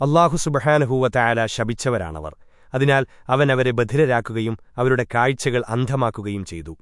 അള്ളാഹു സുബഹാനഹൂവത്തായാല ശപിച്ചവരാണവർ. അതിനാൽ അവൻ അവരെ ബധിരരാക്കുകയും അവരുടെ കാഴ്ചകൾ അന്ധമാക്കുകയും ചെയ്തു.